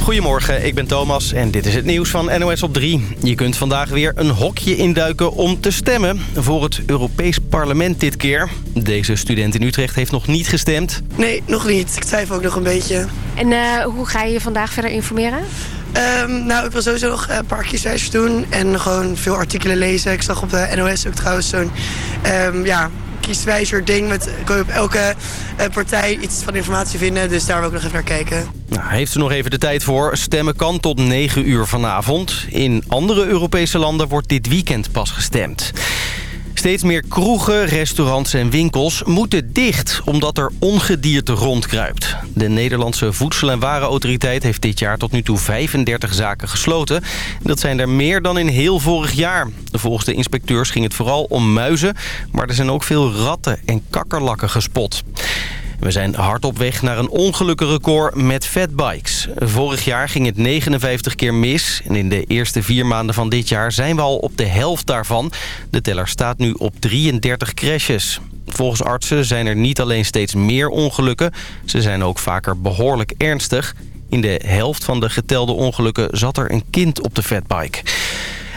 Goedemorgen, ik ben Thomas en dit is het nieuws van NOS op 3. Je kunt vandaag weer een hokje induiken om te stemmen. Voor het Europees Parlement dit keer. Deze student in Utrecht heeft nog niet gestemd. Nee, nog niet. Ik twijfel ook nog een beetje. En uh, hoe ga je je vandaag verder informeren? Um, nou, ik wil sowieso nog een paar kieswijzers doen. En gewoon veel artikelen lezen. Ik zag op de NOS ook trouwens zo'n... Um, ja, kieswijzer ding. Met, kun je op elke uh, partij iets van informatie vinden. Dus daar wil ik nog even naar kijken. Nou, heeft ze nog even de tijd voor. Stemmen kan tot 9 uur vanavond. In andere Europese landen wordt dit weekend pas gestemd. Steeds meer kroegen, restaurants en winkels moeten dicht... omdat er ongedierte rondkruipt. De Nederlandse Voedsel- en Warenautoriteit heeft dit jaar tot nu toe 35 zaken gesloten. Dat zijn er meer dan in heel vorig jaar. Volgens de inspecteurs ging het vooral om muizen... maar er zijn ook veel ratten en kakkerlakken gespot. We zijn hard op weg naar een ongelukkenrecord met fatbikes. Vorig jaar ging het 59 keer mis. En in de eerste vier maanden van dit jaar zijn we al op de helft daarvan. De teller staat nu op 33 crashes. Volgens artsen zijn er niet alleen steeds meer ongelukken... ze zijn ook vaker behoorlijk ernstig. In de helft van de getelde ongelukken zat er een kind op de fatbike.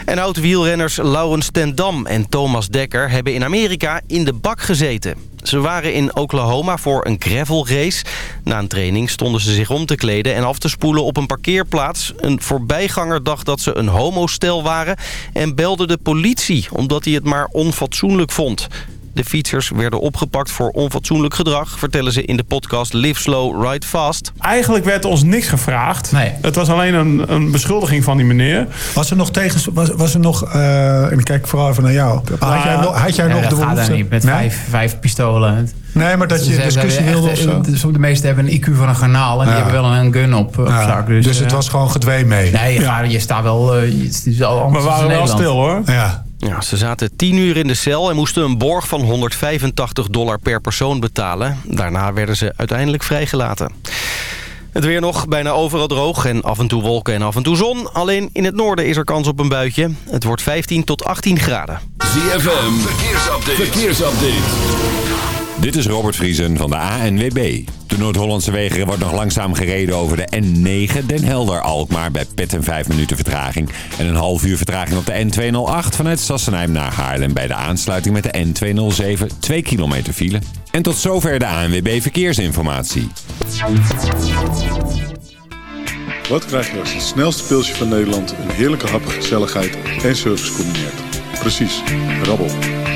En oud-wielrenners Laurens ten Dam en Thomas Dekker hebben in Amerika in de bak gezeten. Ze waren in Oklahoma voor een gravel race. Na een training stonden ze zich om te kleden en af te spoelen op een parkeerplaats. Een voorbijganger dacht dat ze een homostel waren en belde de politie omdat hij het maar onfatsoenlijk vond. De fietsers werden opgepakt voor onfatsoenlijk gedrag... vertellen ze in de podcast Live Slow, Ride Fast. Eigenlijk werd ons niks gevraagd. Nee. Het was alleen een, een beschuldiging van die meneer. Was er nog tegen... Was, was er nog... Uh, en ik kijk vooral even naar jou. Had jij, nog, had jij nee, nog dat de behoefte? daar niet, met Nee? vijf, vijf pistolen. Nee, maar dat je discussie wilde of zo. De meeste hebben een IQ van een garnaal en Ja. die hebben wel een gun op, op Ja, zak. dus Dus, het eh, was gewoon gedwee mee. Nee, je, staat wel... eh, je- het is al We waren wel Nederland. stil hoor. Ja. Ja, ze zaten 10 uur in de cel en moesten een borg van 185 dollar per persoon betalen. Daarna werden ze uiteindelijk vrijgelaten. Het weer nog, bijna overal droog en af en toe wolken en af en toe zon. Alleen in het noorden is er kans op een buitje. Het wordt 15 tot 18 graden. ZFM, verkeersupdate. verkeersupdate. Dit is Robert Vriesen van de ANWB. De Noord-Hollandse wegen wordt nog langzaam gereden over de N9 Den Helder-Alkmaar... bij Petten 5 minuten vertraging. En een half uur vertraging op de N208 vanuit Sassenheim naar Haarlem... bij de aansluiting met de N207, 2 kilometer file. En tot zover de ANWB Verkeersinformatie. Wat krijg je als het snelste pilsje van Nederland een heerlijke hap, gezelligheid en service combineert? Precies, rabbel.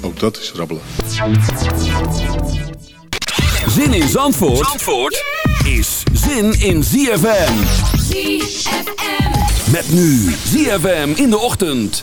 Ook dat is rabbelen. Zin in Zandvoort, Zandvoort is zin in ZFM. ZFM. Met nu ZFM in de ochtend.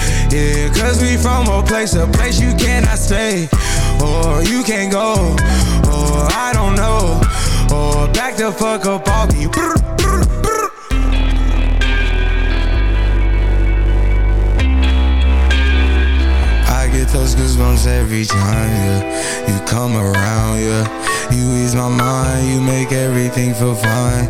Yeah, cause we from a place, a place you cannot stay. Or you can't go, or I don't know. Or back the fuck up brr, brr. I get those goosebumps every time, yeah. You come around, yeah. You ease my mind, you make everything feel fine.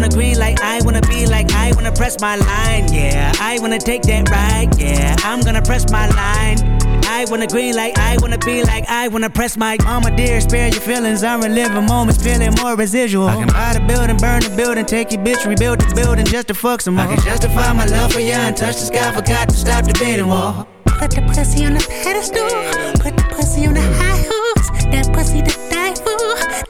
I wanna green like I wanna be like I wanna press my line, yeah. I wanna take that ride, yeah. I'm gonna press my line. I wanna green like I wanna be like I wanna press my mama dear, spare your feelings. I'm reliving moments, feeling more residual. I can buy the building, burn the building, take your bitch, rebuild the building just to fuck some more. I can justify my love for you and touch the sky, forgot to stop the bidding wall. Put the pussy on the pedestal. Put the pussy on the high horse. That pussy to die for.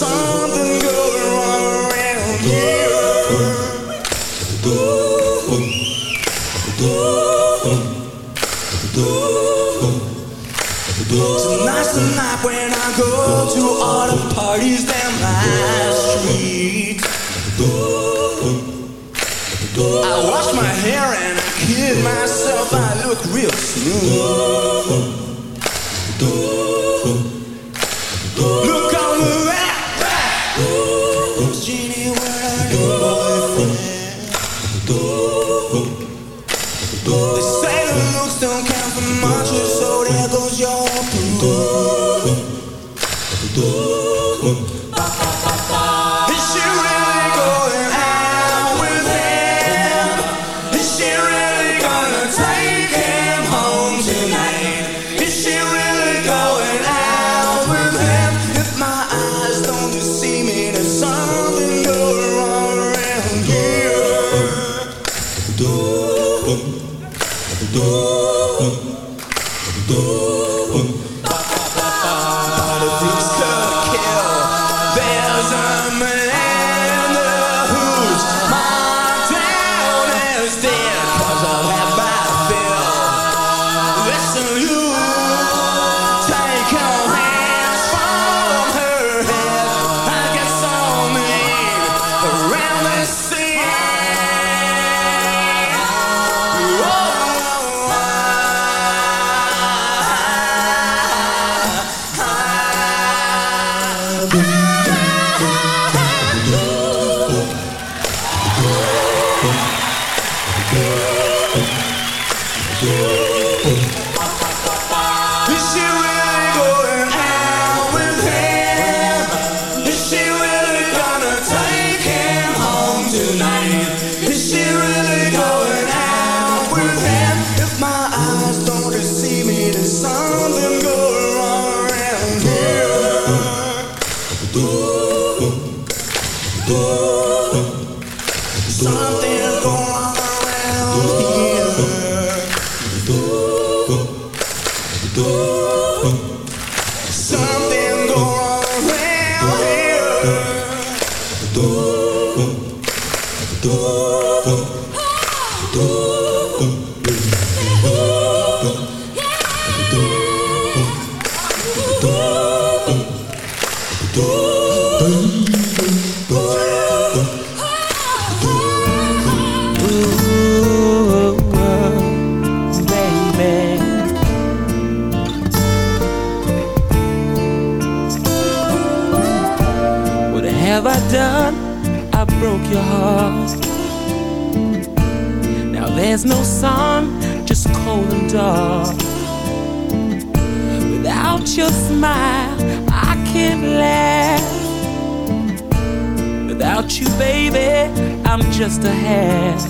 Some. Oh. Just a half.